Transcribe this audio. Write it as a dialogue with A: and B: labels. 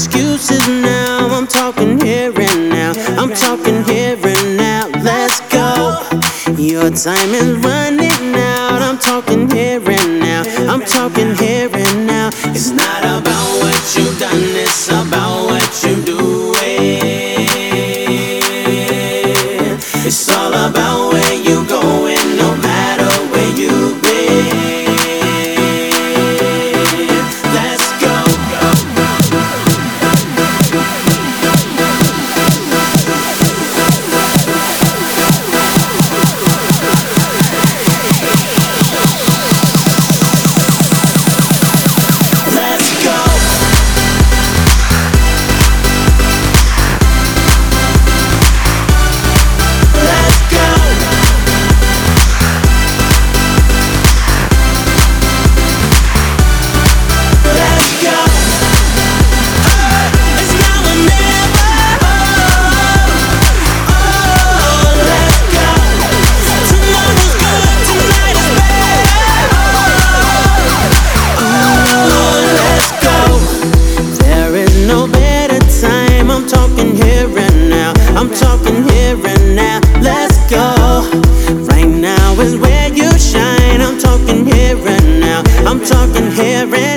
A: excuses now. I'm talking here and now. I'm talking here and now. Let's go. Your time is running out. I'm talking here and now. I'm talking here and now. It's not about what you've done, it's about what you do. It's all about where you're going, is where you shine. I'm talking here and now. I'm talking here and